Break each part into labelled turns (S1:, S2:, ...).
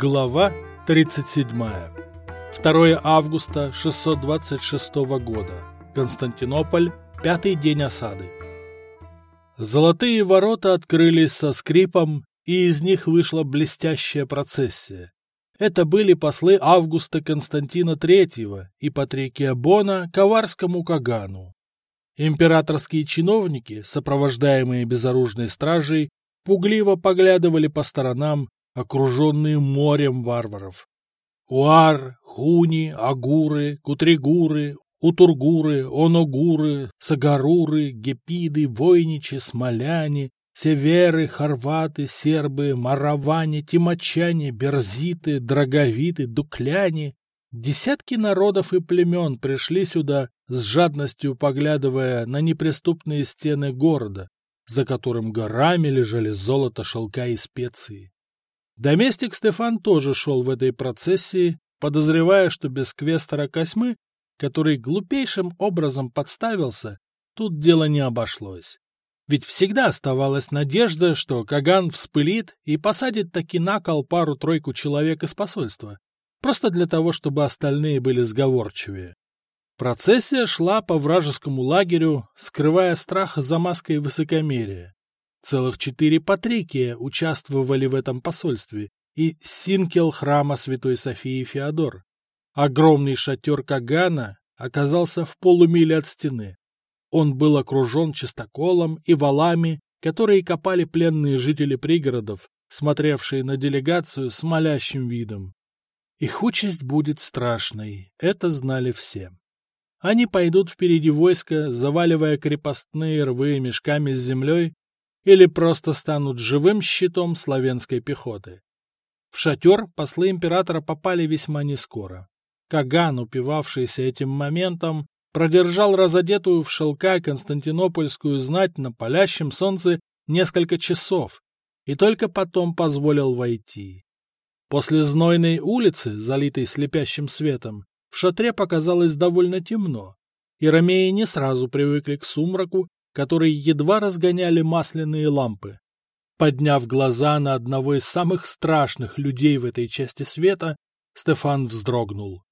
S1: Глава 37. 2 августа 626 года. Константинополь. Пятый день осады. Золотые ворота открылись со скрипом, и из них вышла блестящая процессия. Это были послы Августа Константина III и Патрикия Бона Коварскому Кагану. Императорские чиновники, сопровождаемые безоружной стражей, пугливо поглядывали по сторонам, окруженные морем варваров. Уар, хуни, агуры, кутригуры, утургуры, оногуры, сагаруры, гепиды, войничи, смоляне, северы, хорваты, сербы, мараване, тимачане, берзиты, драговиты, дукляне. Десятки народов и племен пришли сюда, с жадностью поглядывая на неприступные стены города, за которым горами лежали золото, шелка и специи. Доместик Стефан тоже шел в этой процессии, подозревая, что без квестора Косьмы, который глупейшим образом подставился, тут дело не обошлось. Ведь всегда оставалась надежда, что Каган вспылит и посадит таки на кол пару-тройку человек из посольства, просто для того, чтобы остальные были сговорчивее. Процессия шла по вражескому лагерю, скрывая страх за маской высокомерия. Целых четыре патрикия участвовали в этом посольстве, и синкел храма Святой Софии Феодор. Огромный шатер Кагана оказался в полумиле от стены. Он был окружен чистоколом и валами, которые копали пленные жители пригородов, смотревшие на делегацию с молящим видом. Их участь будет страшной, это знали все. Они пойдут впереди войска, заваливая крепостные рвы мешками с землей или просто станут живым щитом славянской пехоты. В шатер послы императора попали весьма нескоро. Каган, упивавшийся этим моментом, продержал разодетую в шелка константинопольскую знать на палящем солнце несколько часов и только потом позволил войти. После знойной улицы, залитой слепящим светом, в шатре показалось довольно темно, и ромеи не сразу привыкли к сумраку которые едва разгоняли масляные лампы. Подняв глаза на одного из самых страшных людей в этой части света, Стефан вздрогнул.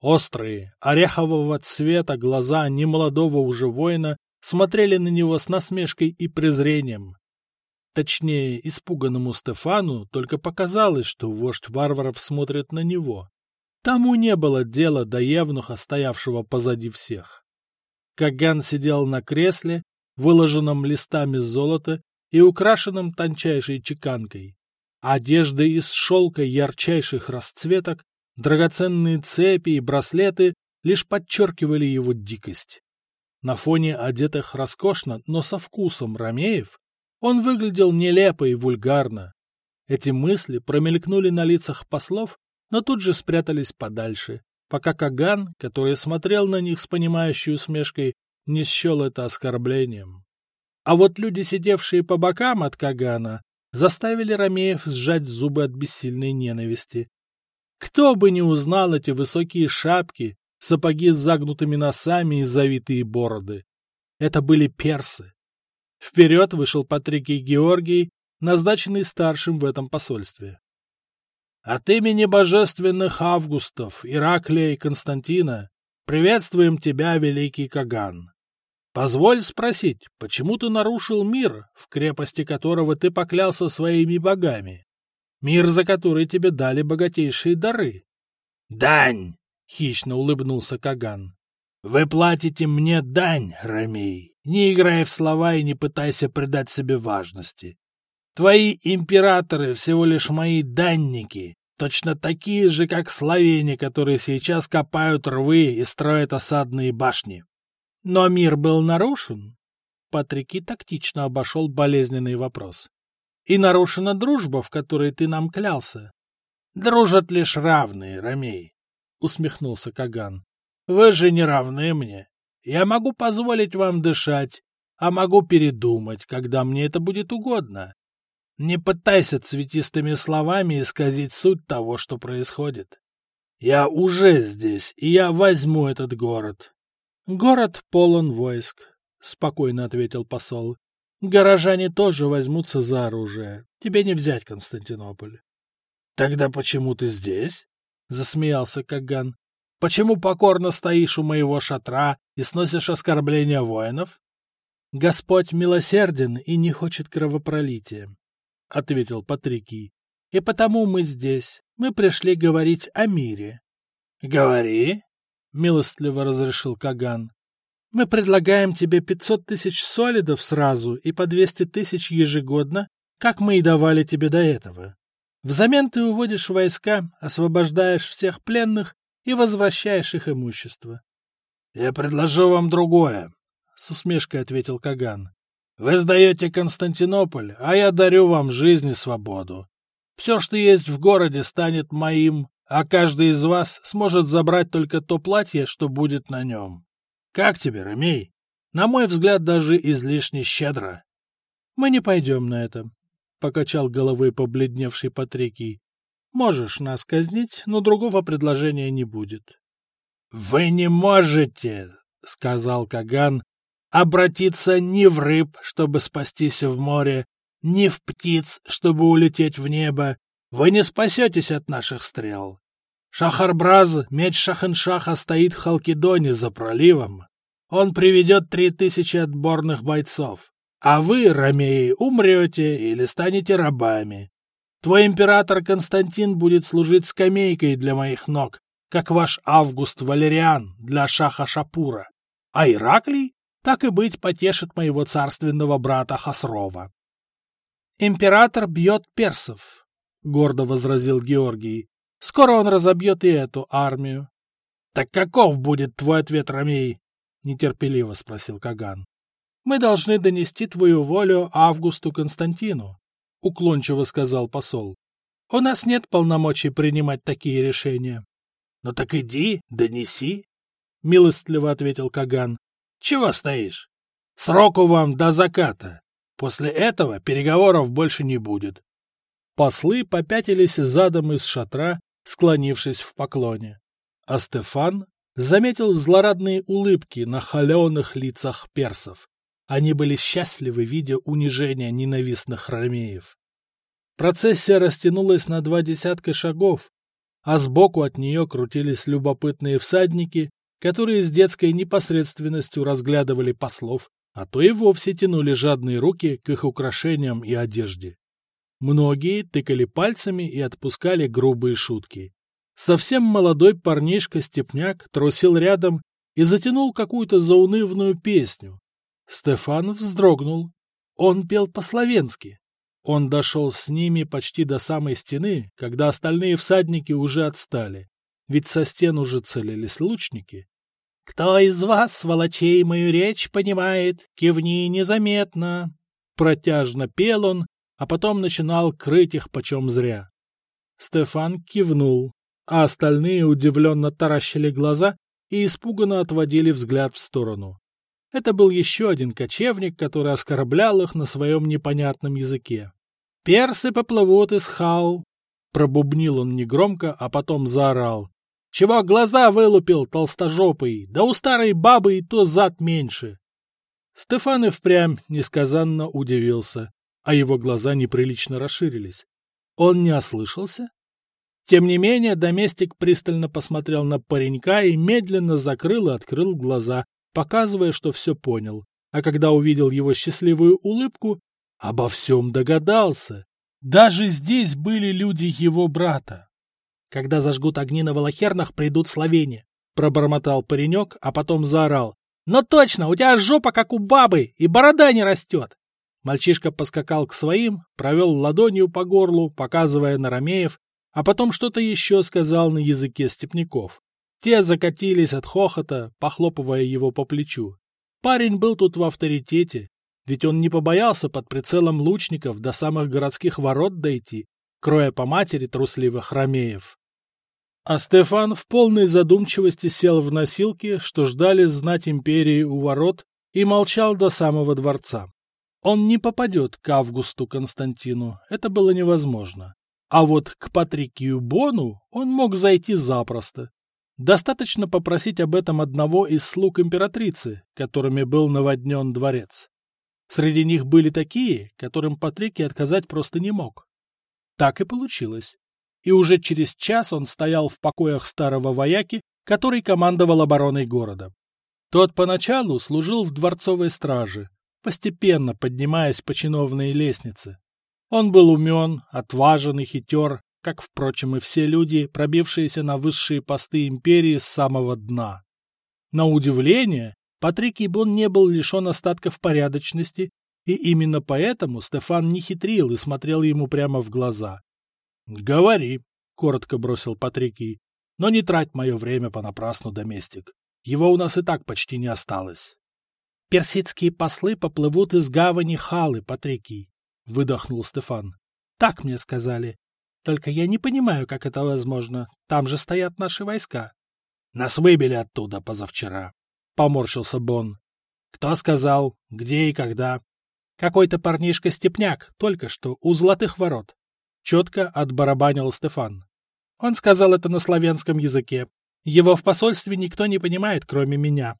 S1: Острые, орехового цвета глаза немолодого уже воина смотрели на него с насмешкой и презрением. Точнее, испуганному Стефану только показалось, что вождь варваров смотрит на него. Тому не было дела до евнуха, стоявшего позади всех. Каган сидел на кресле выложенном листами золота и украшенном тончайшей чеканкой. Одежды из шелка ярчайших расцветок, драгоценные цепи и браслеты лишь подчеркивали его дикость. На фоне одетых роскошно, но со вкусом ромеев, он выглядел нелепо и вульгарно. Эти мысли промелькнули на лицах послов, но тут же спрятались подальше, пока Каган, который смотрел на них с понимающей усмешкой, не счел это оскорблением. А вот люди, сидевшие по бокам от Кагана, заставили Ромеев сжать зубы от бессильной ненависти. Кто бы не узнал эти высокие шапки, сапоги с загнутыми носами и завитые бороды. Это были персы. Вперед вышел Патрикий Георгий, назначенный старшим в этом посольстве. От имени божественных Августов, Ираклия и Константина приветствуем тебя, великий Каган. Позволь спросить, почему ты нарушил мир, в крепости которого ты поклялся своими богами? Мир, за который тебе дали богатейшие дары. — Дань! — хищно улыбнулся Каган. — Вы платите мне дань, Ромей, не играя в слова и не пытайся придать себе важности. Твои императоры всего лишь мои данники, точно такие же, как словени, которые сейчас копают рвы и строят осадные башни. Но мир был нарушен. Патрики тактично обошел болезненный вопрос. И нарушена дружба, в которой ты нам клялся. Дружат лишь равные, Ромей, — усмехнулся Каган. Вы же не равны мне. Я могу позволить вам дышать, а могу передумать, когда мне это будет угодно. Не пытайся цветистыми словами исказить суть того, что происходит. Я уже здесь, и я возьму этот город. «Город полон войск», — спокойно ответил посол. «Горожане тоже возьмутся за оружие. Тебе не взять Константинополь». Тогда почему ты здесь? — засмеялся Каган. — Почему покорно стоишь у моего шатра и сносишь оскорбления воинов? — Господь милосерден и не хочет кровопролития, — ответил Патрикий. — И потому мы здесь. Мы пришли говорить о мире. — Говори, — милостливо разрешил Каган. — Мы предлагаем тебе пятьсот тысяч солидов сразу и по двести тысяч ежегодно, как мы и давали тебе до этого. Взамен ты уводишь войска, освобождаешь всех пленных и возвращаешь их имущество. — Я предложу вам другое, — с усмешкой ответил Каган. — Вы сдаете Константинополь, а я дарю вам жизнь и свободу. Все, что есть в городе, станет моим, а каждый из вас сможет забрать только то платье, что будет на нем. Как тебе, Ромей? На мой взгляд, даже излишне щедро. — Мы не пойдем на это, — покачал головой побледневший Патрикий. — Можешь нас казнить, но другого предложения не будет. — Вы не можете, — сказал Каган, — обратиться ни в рыб, чтобы спастись в море, ни в птиц, чтобы улететь в небо. Вы не спасетесь от наших стрел. Шахарбраз, меч Шахеншаха, стоит в Халкидоне за проливом. Он приведет три тысячи отборных бойцов. А вы, ромеи, умрете или станете рабами. Твой император Константин будет служить скамейкой для моих ног, как ваш Август Валериан для Шаха Шапура. А Ираклий, так и быть, потешит моего царственного брата Хасрова. «Император бьет персов», — гордо возразил Георгий. «Скоро он разобьет и эту армию». «Так каков будет твой ответ, Ромей?» — нетерпеливо спросил Каган. Мы должны донести твою волю Августу Константину, — уклончиво сказал посол. — У нас нет полномочий принимать такие решения. — Ну так иди, донеси, — милостливо ответил Каган. — Чего стоишь? Сроку вам до заката. После этого переговоров больше не будет. Послы попятились задом из шатра, склонившись в поклоне. А Стефан заметил злорадные улыбки на холеных лицах персов. Они были счастливы, видя унижение ненавистных ромеев. Процессия растянулась на два десятка шагов, а сбоку от нее крутились любопытные всадники, которые с детской непосредственностью разглядывали послов, а то и вовсе тянули жадные руки к их украшениям и одежде. Многие тыкали пальцами и отпускали грубые шутки. Совсем молодой парнишка-степняк трусил рядом и затянул какую-то заунывную песню, Стефан вздрогнул. Он пел по-словенски. Он дошел с ними почти до самой стены, когда остальные всадники уже отстали, ведь со стен уже целились лучники. «Кто из вас, сволочей, мою речь понимает, кивни незаметно!» Протяжно пел он, а потом начинал крыть их почем зря. Стефан кивнул, а остальные удивленно таращили глаза и испуганно отводили взгляд в сторону. Это был еще один кочевник, который оскорблял их на своем непонятном языке. «Персы поплывут из хал!» Пробубнил он негромко, а потом заорал. «Чего глаза вылупил, толстожопый? Да у старой бабы и то зад меньше!» Стефан и впрямь несказанно удивился, а его глаза неприлично расширились. Он не ослышался? Тем не менее, доместик пристально посмотрел на паренька и медленно закрыл и открыл глаза, показывая, что все понял, а когда увидел его счастливую улыбку, обо всем догадался. Даже здесь были люди его брата. Когда зажгут огни на волохернах, придут словени, пробормотал паренек, а потом заорал. «Но точно, у тебя жопа, как у бабы, и борода не растет!» Мальчишка поскакал к своим, провел ладонью по горлу, показывая на ромеев, а потом что-то еще сказал на языке степняков. Те закатились от хохота, похлопывая его по плечу. Парень был тут в авторитете, ведь он не побоялся под прицелом лучников до самых городских ворот дойти, кроя по матери трусливых ромеев. А Стефан в полной задумчивости сел в носилки, что ждали знать империи у ворот, и молчал до самого дворца. Он не попадет к Августу Константину, это было невозможно. А вот к Патрикию Бону он мог зайти запросто. Достаточно попросить об этом одного из слуг императрицы, которыми был наводнен дворец. Среди них были такие, которым Патрикий отказать просто не мог. Так и получилось. и уже через час он стоял в покоях старого вояки, который командовал обороной города. Тот поначалу служил в дворцовой страже, постепенно поднимаясь по чиновной лестнице. Он был умен, отважен и хитер, как, впрочем, и все люди, пробившиеся на высшие посты империи с самого дна. На удивление, Патрик Ибон не был лишен остатков порядочности, и именно поэтому Стефан не хитрил и смотрел ему прямо в глаза. — Говори, — коротко бросил Патрикий, — но не трать мое время понапрасну, доместик. Его у нас и так почти не осталось. — Персидские послы поплывут из гавани Халы, Патрикий, — выдохнул Стефан. — Так мне сказали. Только я не понимаю, как это возможно. Там же стоят наши войска. — Нас выбили оттуда позавчера, поморщился Бон. Кто сказал, где и когда? Какой-то парнишка-степняк, только что, у золотых ворот. Четко отбарабанил Стефан. Он сказал это на славянском языке. Его в посольстве никто не понимает, кроме меня.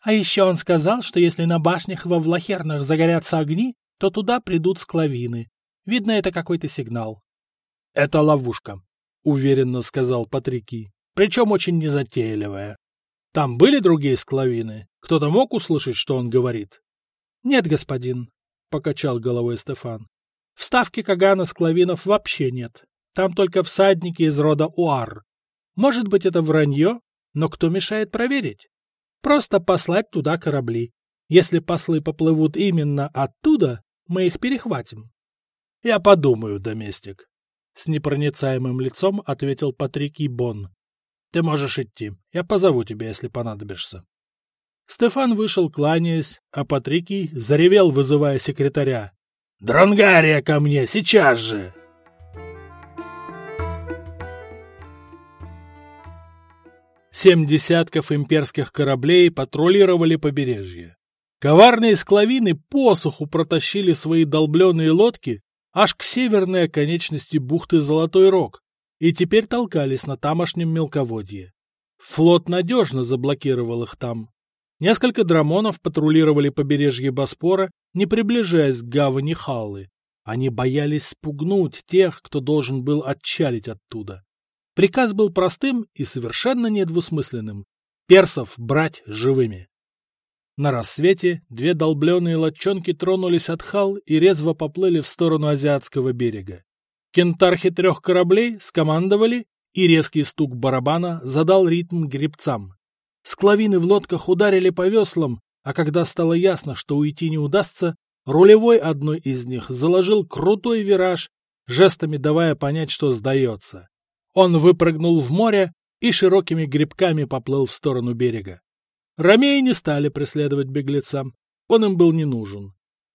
S1: А еще он сказал, что если на башнях во Влахернах загорятся огни, то туда придут склавины. Видно, это какой-то сигнал. — Это ловушка, — уверенно сказал Патрики. — Причем очень незатейливая. Там были другие склавины? Кто-то мог услышать, что он говорит? — Нет, господин, — покачал головой Стефан. — В ставке Кагана склавинов вообще нет. Там только всадники из рода Уар. Может быть, это вранье, но кто мешает проверить? Просто послать туда корабли. Если послы поплывут именно оттуда, мы их перехватим. — Я подумаю, доместик. С непроницаемым лицом ответил Патрикий Бон. Ты можешь идти. Я позову тебя, если понадобишься. Стефан вышел, кланяясь, а Патрикий заревел, вызывая секретаря. «Дронгария ко мне, сейчас же!» Семь десятков имперских кораблей патрулировали побережье. Коварные склавины посуху протащили свои долбленные лодки аж к северной оконечности бухты Золотой Рог, и теперь толкались на тамошнем мелководье. Флот надежно заблокировал их там. Несколько драмонов патрулировали побережье Боспора, не приближаясь к гавани Халлы. Они боялись спугнуть тех, кто должен был отчалить оттуда. Приказ был простым и совершенно недвусмысленным — персов брать живыми. На рассвете две долбленные лодчонки тронулись от Хал и резво поплыли в сторону азиатского берега. Кентархи трех кораблей скомандовали, и резкий стук барабана задал ритм гребцам. Склавины в лодках ударили по веслам, а когда стало ясно, что уйти не удастся, рулевой одной из них заложил крутой вираж, жестами давая понять, что сдается. Он выпрыгнул в море и широкими грибками поплыл в сторону берега. Ромеи не стали преследовать беглеца, он им был не нужен.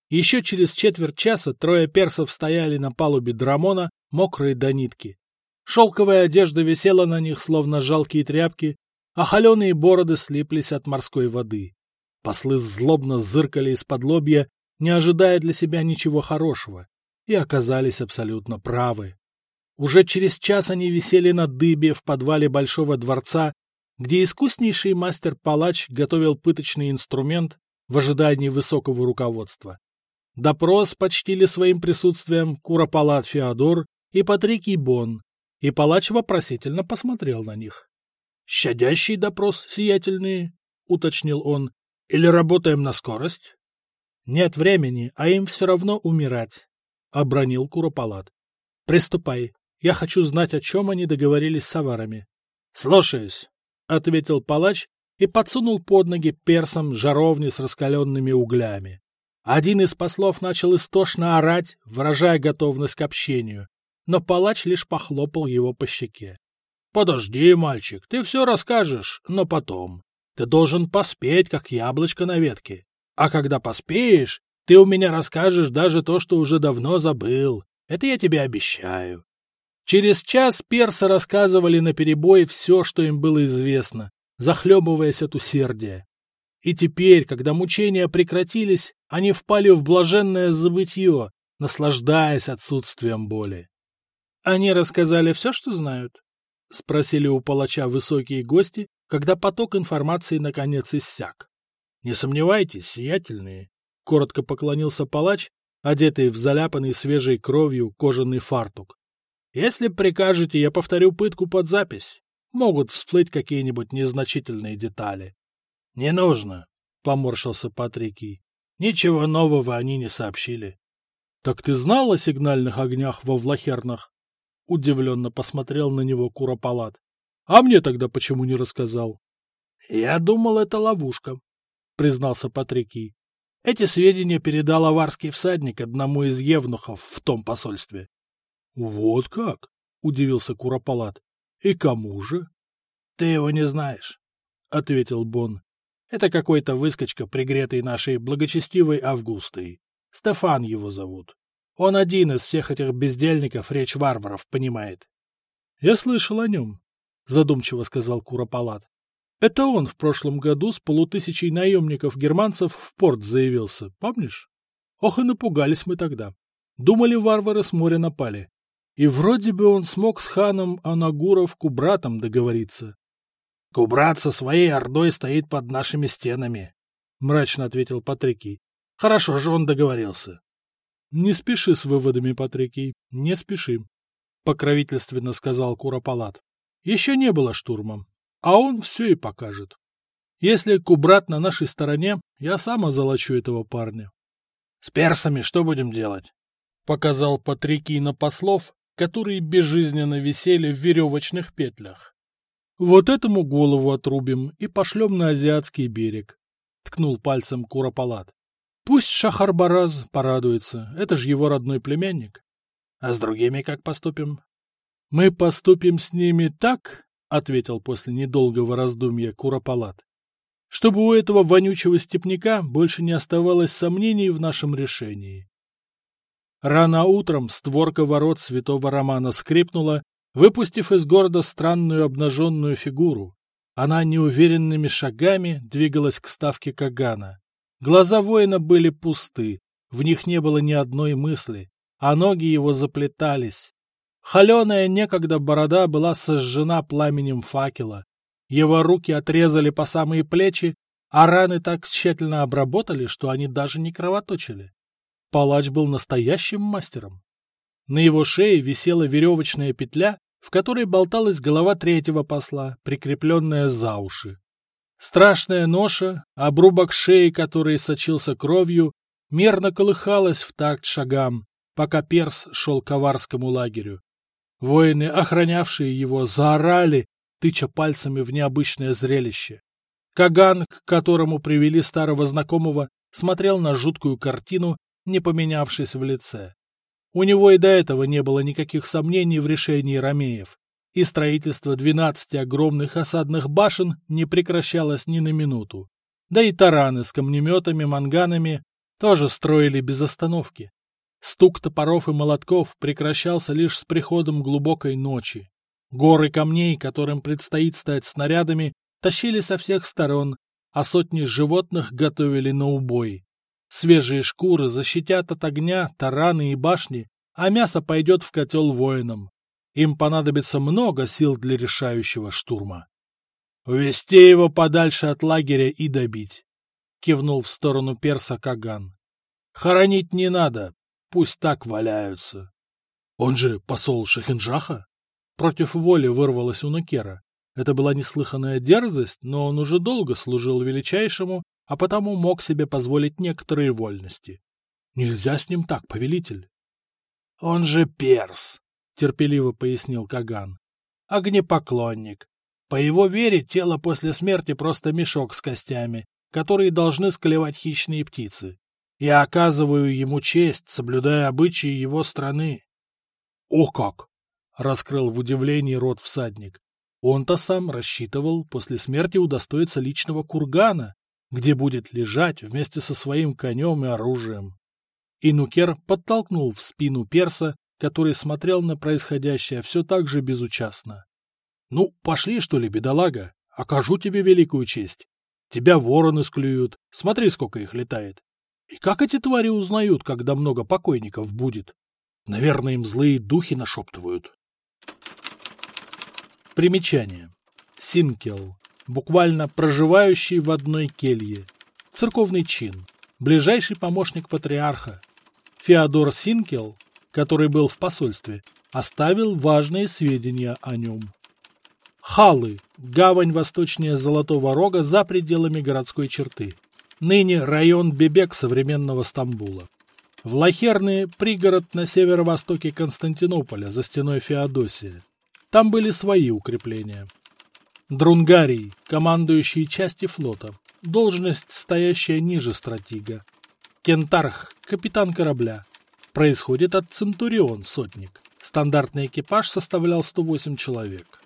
S1: Еще через четверть часа трое персов стояли на палубе Драмона, мокрые до нитки. Шелковая одежда висела на них, словно жалкие тряпки, а холеные бороды слиплись от морской воды. Послы злобно зыркали из-под лобья, не ожидая для себя ничего хорошего, и оказались абсолютно правы. Уже через час они висели на дыбе в подвале Большого дворца, где искуснейший мастер-палач готовил пыточный инструмент в ожидании высокого руководства. Допрос почтили своим присутствием Куропалат Феодор и Патрикий Бон, и палач вопросительно посмотрел на них. — Щадящий допрос, сиятельные, — уточнил он, — или работаем на скорость? — Нет времени, а им все равно умирать, — обронил Куропалат. — Приступай, я хочу знать, о чем они договорились с аварами. — Слушаюсь, — ответил палач и подсунул под ноги персам жаровни с раскаленными углями. Один из послов начал истошно орать, выражая готовность к общению, но палач лишь похлопал его по щеке. — Подожди, мальчик, ты все расскажешь, но потом. Ты должен поспеть, как яблочко на ветке. А когда поспеешь, ты у меня расскажешь даже то, что уже давно забыл. Это я тебе обещаю. Через час персы рассказывали наперебой все, что им было известно, захлебываясь от усердия. И теперь, когда мучения прекратились, они впали в блаженное забытье, наслаждаясь отсутствием боли. «Они рассказали все, что знают?» — спросили у палача высокие гости, когда поток информации наконец иссяк. «Не сомневайтесь, сиятельные», — коротко поклонился палач, одетый в заляпанный свежей кровью кожаный фартук. Если прикажете, я повторю пытку под запись. Могут всплыть какие-нибудь незначительные детали. — Не нужно, — поморщился Патрикий. — Ничего нового они не сообщили. — Так ты знал о сигнальных огнях во Влахернах? Удивленно посмотрел на него Куропалат. — А мне тогда почему не рассказал? — Я думал, это ловушка, — признался Патрикий. Эти сведения передал аварский всадник одному из евнухов в том посольстве. — Вот как? — удивился Куропалат. — И кому же? — Ты его не знаешь, — ответил Бон. — Это какой-то выскочка, пригретый нашей благочестивой Августой. Стефан его зовут. Он один из всех этих бездельников речь варваров понимает. — Я слышал о нем, — задумчиво сказал Куропалат. Это он в прошлом году с полутысячей наемников-германцев в порт заявился, помнишь? Ох и напугались мы тогда. Думали, варвары с моря напали. И вроде бы он смог с ханом Анагуров Кубратом договориться. — Кубрат со своей ордой стоит под нашими стенами, — мрачно ответил Патрикий. — Хорошо же он договорился. — Не спеши с выводами, Патрикий, не спеши, — покровительственно сказал Куропалат. — Еще не было штурмом а он все и покажет. Если Кубрат на нашей стороне, я сам озолочу этого парня. — С персами что будем делать? — показал Патрикий на послов, которые безжизненно висели в веревочных петлях. — Вот этому голову отрубим и пошлем на азиатский берег, — ткнул пальцем Куропалат. — Пусть Шахарбараз порадуется, это же его родной племянник. — А с другими как поступим? — Мы поступим с ними так, ответил после недолгого раздумья Куропалат. Чтобы у этого вонючего степняка больше не оставалось сомнений в нашем решении. Рано утром створка ворот святого Романа скрипнула, выпустив из города странную обнаженную фигуру. Она неуверенными шагами двигалась к ставке Кагана. Глаза воина были пусты, в них не было ни одной мысли, а ноги его заплетались. Холеная некогда борода была сожжена пламенем факела. Его руки отрезали по самые плечи, а раны так тщательно обработали, что они даже не кровоточили. Палач был настоящим мастером. На его шее висела веревочная петля, в которой болталась голова третьего посла, прикрепленная за уши. Страшная ноша, обрубок шеи, который сочился кровью, мерно колыхалась в такт шагам, пока перс шел к аварскому лагерю. Воины, охранявшие его, заорали, тыча пальцами в необычное зрелище. Каган, к которому привели старого знакомого, смотрел на жуткую картину, не поменявшись в лице. У него и до этого не было никаких сомнений в решении ромеев, и строительство двенадцати огромных осадных башен не прекращалось ни на минуту. Да и тараны с камнеметами, манганами тоже строили без остановки. Стук топоров и молотков прекращался лишь с приходом глубокой ночи. Горы камней, которым предстоит стать снарядами, тащили со всех сторон, а сотни животных готовили на убой. Свежие шкуры защитят от огня тараны и башни, а мясо пойдет в котел воинам. Им понадобится много сил для решающего штурма. «Увести его подальше от лагеря и добить», — кивнул в сторону перса Каган. «Хоронить не надо, Пусть так валяются. Он же посол Шахинджаха? Против воли вырвалась у Нукера. Это была неслыханная дерзость, но он уже долго служил величайшему, а потому мог себе позволить некоторые вольности. Нельзя с ним так, повелитель. — Он же перс, — терпеливо пояснил Каган. — Огнепоклонник. По его вере тело после смерти просто мешок с костями, которые должны склевать хищные птицы. Я оказываю ему честь, соблюдая обычаи его страны. — О как! — раскрыл в удивлении рот всадник. Он-то сам рассчитывал после смерти удостоиться личного кургана, где будет лежать вместе со своим конем и оружием. Инукер подтолкнул в спину перса, который смотрел на происходящее все так же безучастно. — Ну, пошли, что ли, бедолага, окажу тебе великую честь. Тебя вороны склюют, смотри, сколько их летает. И как эти твари узнают, когда много покойников будет? Наверное, им злые духи нашептывают. Примечание. Синкел. Буквально проживающий в одной келье. Церковный чин. Ближайший помощник патриарха. Феодор Синкел, который был в посольстве, оставил важные сведения о нем. Халы – гавань восточнее Золотого Рога за пределами городской черты. Ныне район Бебек современного Стамбула. Влахерны – пригород на северо-востоке Константинополя за стеной Феодосии. Там были свои укрепления. Друнгарий – командующий части флота. Должность, стоящая ниже стратега. Кентарх – капитан корабля. Происходит от Центурион – сотник. Стандартный экипаж составлял 108 человек.